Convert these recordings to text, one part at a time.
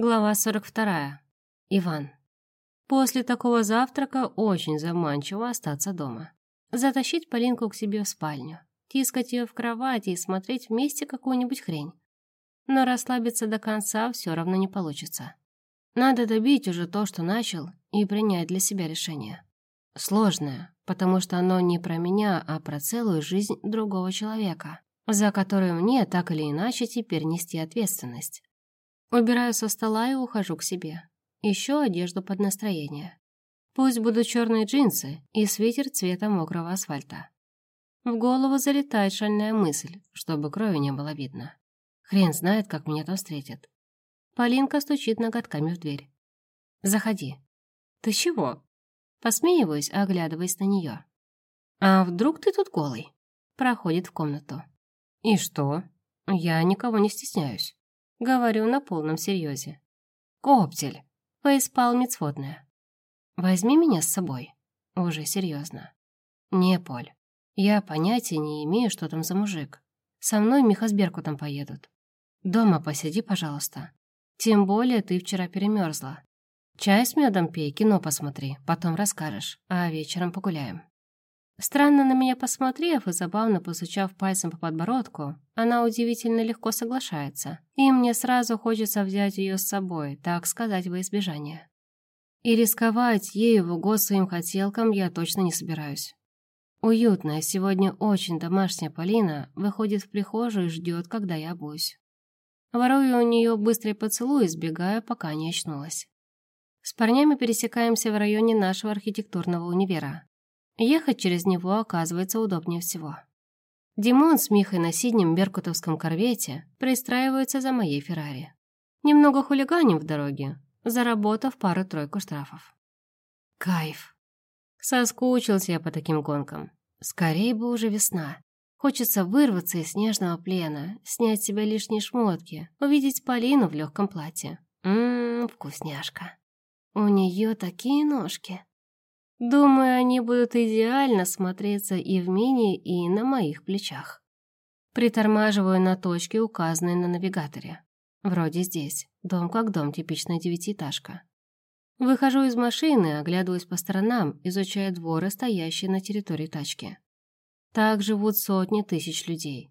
Глава 42. Иван. После такого завтрака очень заманчиво остаться дома. Затащить Полинку к себе в спальню, тискать ее в кровати и смотреть вместе какую-нибудь хрень. Но расслабиться до конца все равно не получится. Надо добить уже то, что начал, и принять для себя решение. Сложное, потому что оно не про меня, а про целую жизнь другого человека, за которую мне так или иначе теперь нести ответственность. Убираю со стола и ухожу к себе. Ищу одежду под настроение. Пусть будут черные джинсы и свитер цвета мокрого асфальта. В голову залетает шальная мысль, чтобы крови не было видно. Хрен знает, как меня там встретят. Полинка стучит ноготками в дверь. «Заходи». «Ты чего?» Посмеиваюсь, оглядываясь на нее. «А вдруг ты тут голый?» Проходит в комнату. «И что?» «Я никого не стесняюсь». Говорю на полном серьезе. «Коптель!» Фейспалмит сводная. «Возьми меня с собой». Уже серьезно. «Не, Поль, я понятия не имею, что там за мужик. Со мной Миха с Беркутом поедут. Дома посиди, пожалуйста. Тем более ты вчера перемерзла. Чай с медом пей, кино посмотри, потом расскажешь, а вечером погуляем». Странно на меня посмотрев и забавно постучав пальцем по подбородку, она удивительно легко соглашается, и мне сразу хочется взять ее с собой, так сказать, во избежание. И рисковать ею в угод своим хотелкам я точно не собираюсь. Уютная, сегодня очень домашняя Полина выходит в прихожую и ждет, когда я обуюсь. Ворую у нее быстрый поцелуй, избегая, пока не очнулась. С парнями пересекаемся в районе нашего архитектурного универа. Ехать через него оказывается удобнее всего. Димон с Михой на синем беркутовском корвете пристраиваются за моей Феррари. Немного хулиганим в дороге, заработав пару-тройку штрафов. Кайф. Соскучился я по таким гонкам. Скорее бы уже весна. Хочется вырваться из снежного плена, снять с себя лишние шмотки, увидеть Полину в легком платье. Ммм, вкусняшка. У нее такие ножки. Думаю, они будут идеально смотреться и в мини, и на моих плечах. Притормаживаю на точке, указанной на навигаторе. Вроде здесь. Дом как дом, типичная девятиэтажка. Выхожу из машины, оглядываюсь по сторонам, изучая дворы, стоящие на территории тачки. Так живут сотни тысяч людей.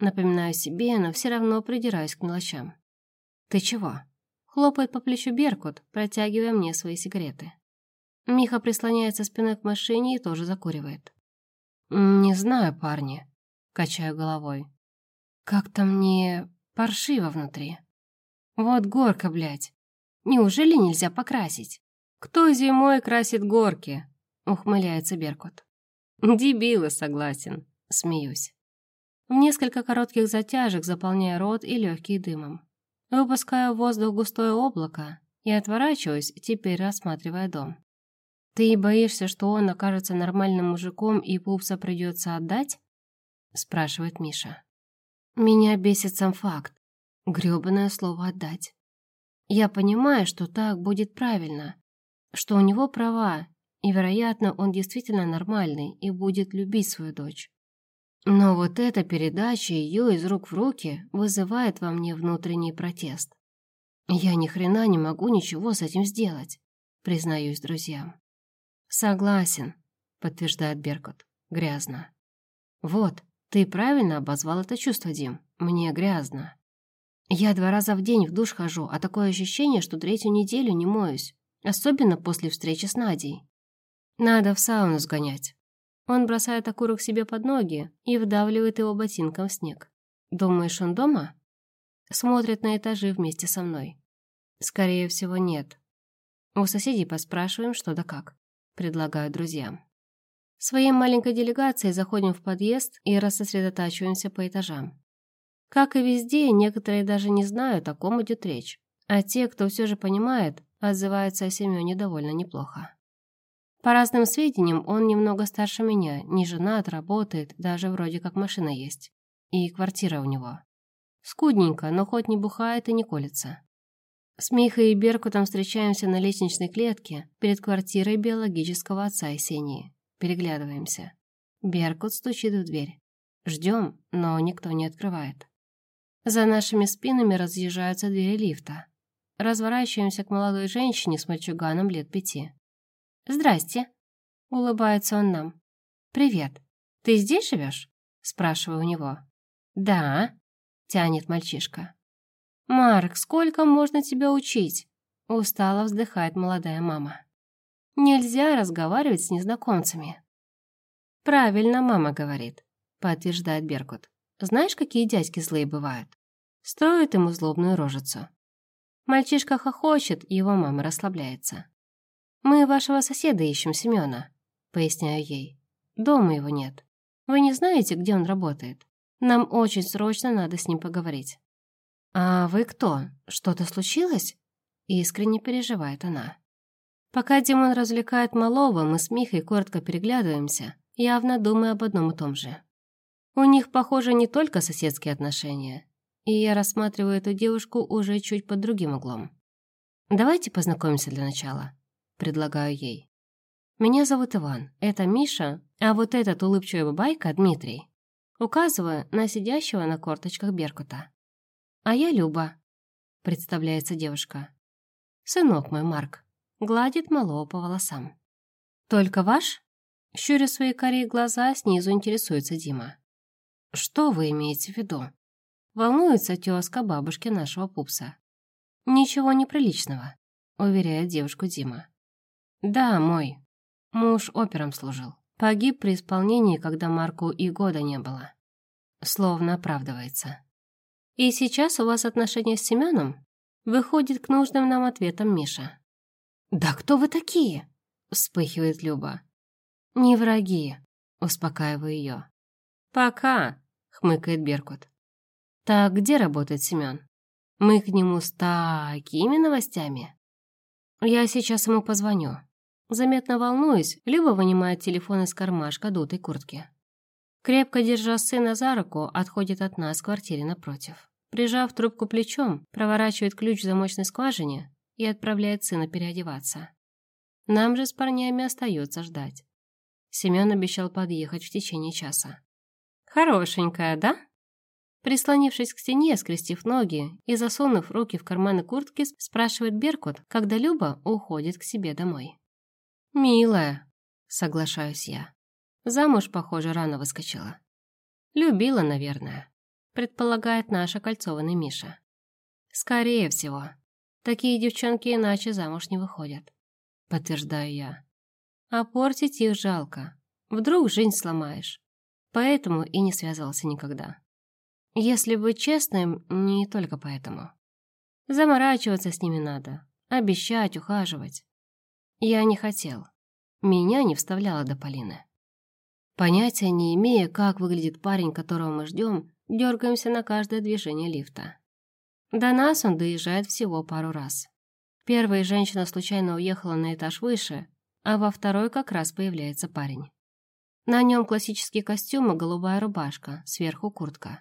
Напоминаю себе, но все равно придираюсь к мелочам. «Ты чего?» Хлопает по плечу Беркут, протягивая мне свои сигареты. Миха прислоняется спиной к машине и тоже закуривает. «Не знаю, парни», — качаю головой. «Как-то мне паршиво внутри. Вот горка, блядь. Неужели нельзя покрасить?» «Кто зимой красит горки?» — ухмыляется Беркут. «Дебилы, согласен», — смеюсь. В несколько коротких затяжек заполняю рот и легкий дымом. Выпускаю в воздух густое облако и отворачиваюсь, теперь рассматривая дом. «Ты боишься, что он окажется нормальным мужиком и пупса придется отдать?» — спрашивает Миша. «Меня бесит сам факт. грёбаное слово «отдать». Я понимаю, что так будет правильно, что у него права, и, вероятно, он действительно нормальный и будет любить свою дочь. Но вот эта передача ее из рук в руки вызывает во мне внутренний протест. Я ни хрена не могу ничего с этим сделать, признаюсь друзьям. «Согласен», — подтверждает Беркут. «Грязно». «Вот, ты правильно обозвал это чувство, Дим. Мне грязно. Я два раза в день в душ хожу, а такое ощущение, что третью неделю не моюсь. Особенно после встречи с Надей. Надо в сауну сгонять». Он бросает окурок себе под ноги и вдавливает его ботинком в снег. «Думаешь, он дома?» Смотрит на этажи вместе со мной. «Скорее всего, нет. У соседей поспрашиваем, что да как предлагаю друзьям. Своей маленькой делегацией заходим в подъезд и рассосредотачиваемся по этажам. Как и везде, некоторые даже не знают, о ком идет речь, а те, кто все же понимает, отзываются о Семене довольно неплохо. По разным сведениям, он немного старше меня, не женат, работает, даже вроде как машина есть. И квартира у него. Скудненько, но хоть не бухает и не колется. С Михой и Беркутом встречаемся на лестничной клетке перед квартирой биологического отца Есении. Переглядываемся. Беркут стучит в дверь. Ждем, но никто не открывает. За нашими спинами разъезжаются двери лифта. разворачиваемся к молодой женщине с мальчуганом лет пяти. «Здрасте», — улыбается он нам. «Привет. Ты здесь живешь?» — спрашиваю у него. «Да», — тянет мальчишка. «Марк, сколько можно тебя учить?» — устало вздыхает молодая мама. «Нельзя разговаривать с незнакомцами». «Правильно мама говорит», — подтверждает Беркут. «Знаешь, какие дядьки злые бывают?» Строит ему злобную рожицу. Мальчишка хохочет, его мама расслабляется. «Мы вашего соседа ищем, Семена», — поясняю ей. «Дома его нет. Вы не знаете, где он работает? Нам очень срочно надо с ним поговорить». «А вы кто? Что-то случилось?» Искренне переживает она. Пока Димон развлекает малого, мы с Михой коротко переглядываемся, явно думая об одном и том же. У них, похоже, не только соседские отношения, и я рассматриваю эту девушку уже чуть под другим углом. «Давайте познакомимся для начала», — предлагаю ей. «Меня зовут Иван, это Миша, а вот этот улыбчивый бабайка — Дмитрий», указывая на сидящего на корточках Беркута. «А я Люба», — представляется девушка. «Сынок мой, Марк», — гладит малого по волосам. «Только ваш?» — щуря свои корей глаза, снизу интересуется Дима. «Что вы имеете в виду?» Волнуется тезка бабушки нашего пупса. «Ничего неприличного», — уверяет девушку Дима. «Да, мой. Муж опером служил. Погиб при исполнении, когда Марку и года не было». Словно оправдывается. И сейчас у вас отношения с Семеном? Выходит к нужным нам ответам Миша. «Да кто вы такие?» — вспыхивает Люба. «Не враги», — успокаиваю ее. «Пока», — хмыкает Беркут. «Так где работает Семен? Мы к нему с такими новостями?» «Я сейчас ему позвоню». Заметно волнуюсь, Люба вынимает телефон из кармашка дутой куртки. Крепко держа сына за руку, отходит от нас в квартире напротив. Прижав трубку плечом, проворачивает ключ в замочной скважине и отправляет сына переодеваться. Нам же с парнями остается ждать. Семен обещал подъехать в течение часа. «Хорошенькая, да?» Прислонившись к стене, скрестив ноги и засунув руки в карманы куртки, спрашивает Беркут, когда Люба уходит к себе домой. «Милая», — соглашаюсь я. Замуж, похоже, рано выскочила. Любила, наверное, предполагает наша кольцованный Миша. Скорее всего. Такие девчонки иначе замуж не выходят. Подтверждаю я. А портить их жалко. Вдруг жизнь сломаешь. Поэтому и не связывался никогда. Если быть честным, не только поэтому. Заморачиваться с ними надо. Обещать, ухаживать. Я не хотел. Меня не вставляло до Полины. Понятия не имея, как выглядит парень, которого мы ждем, дергаемся на каждое движение лифта. До нас он доезжает всего пару раз. Первая женщина случайно уехала на этаж выше, а во второй как раз появляется парень. На нем классический костюм и голубая рубашка, сверху куртка.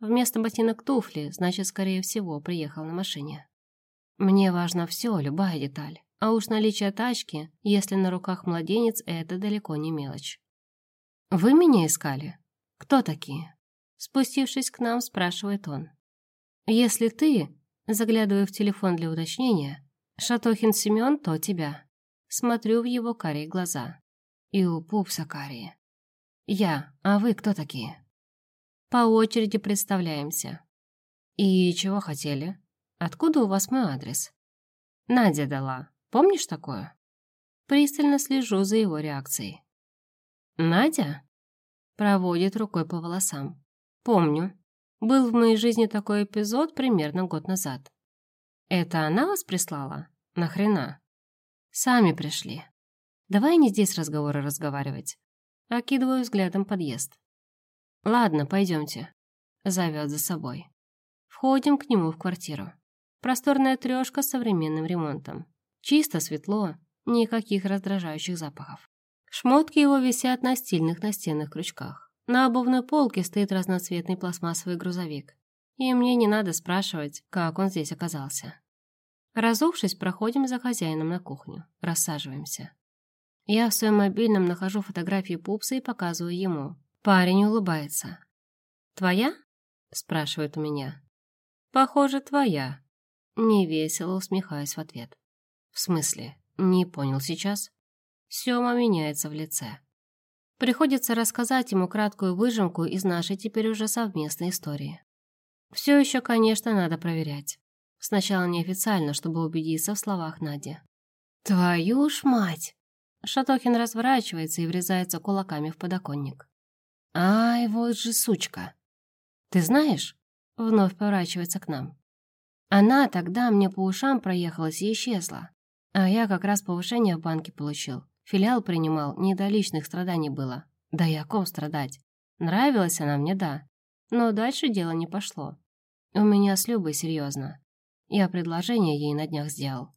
Вместо ботинок туфли, значит, скорее всего, приехал на машине. Мне важно все, любая деталь. А уж наличие тачки, если на руках младенец, это далеко не мелочь. «Вы меня искали? Кто такие?» Спустившись к нам, спрашивает он. «Если ты...» Заглядываю в телефон для уточнения. «Шатохин Семен, то тебя». Смотрю в его карие глаза. И у пупса карие. «Я, а вы кто такие?» По очереди представляемся. «И чего хотели? Откуда у вас мой адрес?» «Надя дала. Помнишь такое?» Пристально слежу за его реакцией. «Надя?» Проводит рукой по волосам. «Помню. Был в моей жизни такой эпизод примерно год назад. Это она вас прислала? Нахрена?» «Сами пришли. Давай не здесь разговоры разговаривать». Окидываю взглядом подъезд. «Ладно, пойдемте». Зовет за собой. Входим к нему в квартиру. Просторная трешка с современным ремонтом. Чисто, светло, никаких раздражающих запахов. Шмотки его висят на стильных настенных крючках. На обувной полке стоит разноцветный пластмассовый грузовик. И мне не надо спрашивать, как он здесь оказался. Разувшись, проходим за хозяином на кухню. Рассаживаемся. Я в своем мобильном нахожу фотографии пупса и показываю ему. Парень улыбается. «Твоя?» – спрашивает у меня. «Похоже, твоя», Невесело усмехаюсь в ответ. В смысле? Не понял сейчас? Сёма меняется в лице. Приходится рассказать ему краткую выжимку из нашей теперь уже совместной истории. Все еще, конечно, надо проверять. Сначала неофициально, чтобы убедиться в словах Нади. «Твою ж мать!» Шатохин разворачивается и врезается кулаками в подоконник. «Ай, вот же сучка!» «Ты знаешь?» Вновь поворачивается к нам. Она тогда мне по ушам проехалась и исчезла. А я как раз повышение в банке получил. Филиал принимал, не до личных страданий было. Да и о ком страдать. Нравилась она мне, да. Но дальше дело не пошло. У меня с Любой серьезно. Я предложение ей на днях сделал.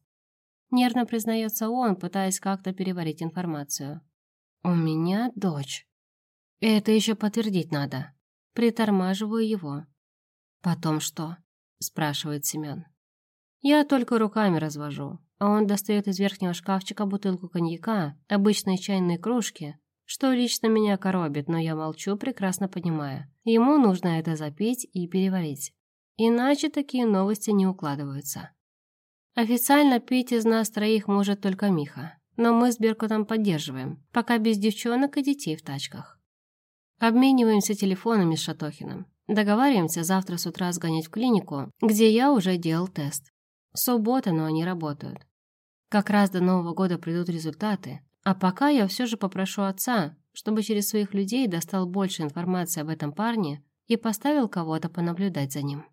Нервно признается он, пытаясь как-то переварить информацию. «У меня дочь. Это еще подтвердить надо. Притормаживаю его. Потом что?» – спрашивает Семен. Я только руками развожу, он достает из верхнего шкафчика бутылку коньяка, обычные чайные кружки, что лично меня коробит, но я молчу, прекрасно понимая. Ему нужно это запить и переварить. Иначе такие новости не укладываются. Официально пить из нас троих может только Миха, но мы с Беркутом поддерживаем, пока без девчонок и детей в тачках. Обмениваемся телефонами с Шатохиным. Договариваемся завтра с утра сгонять в клинику, где я уже делал тест. Суббота, но они работают. Как раз до Нового года придут результаты, а пока я все же попрошу отца, чтобы через своих людей достал больше информации об этом парне и поставил кого-то понаблюдать за ним.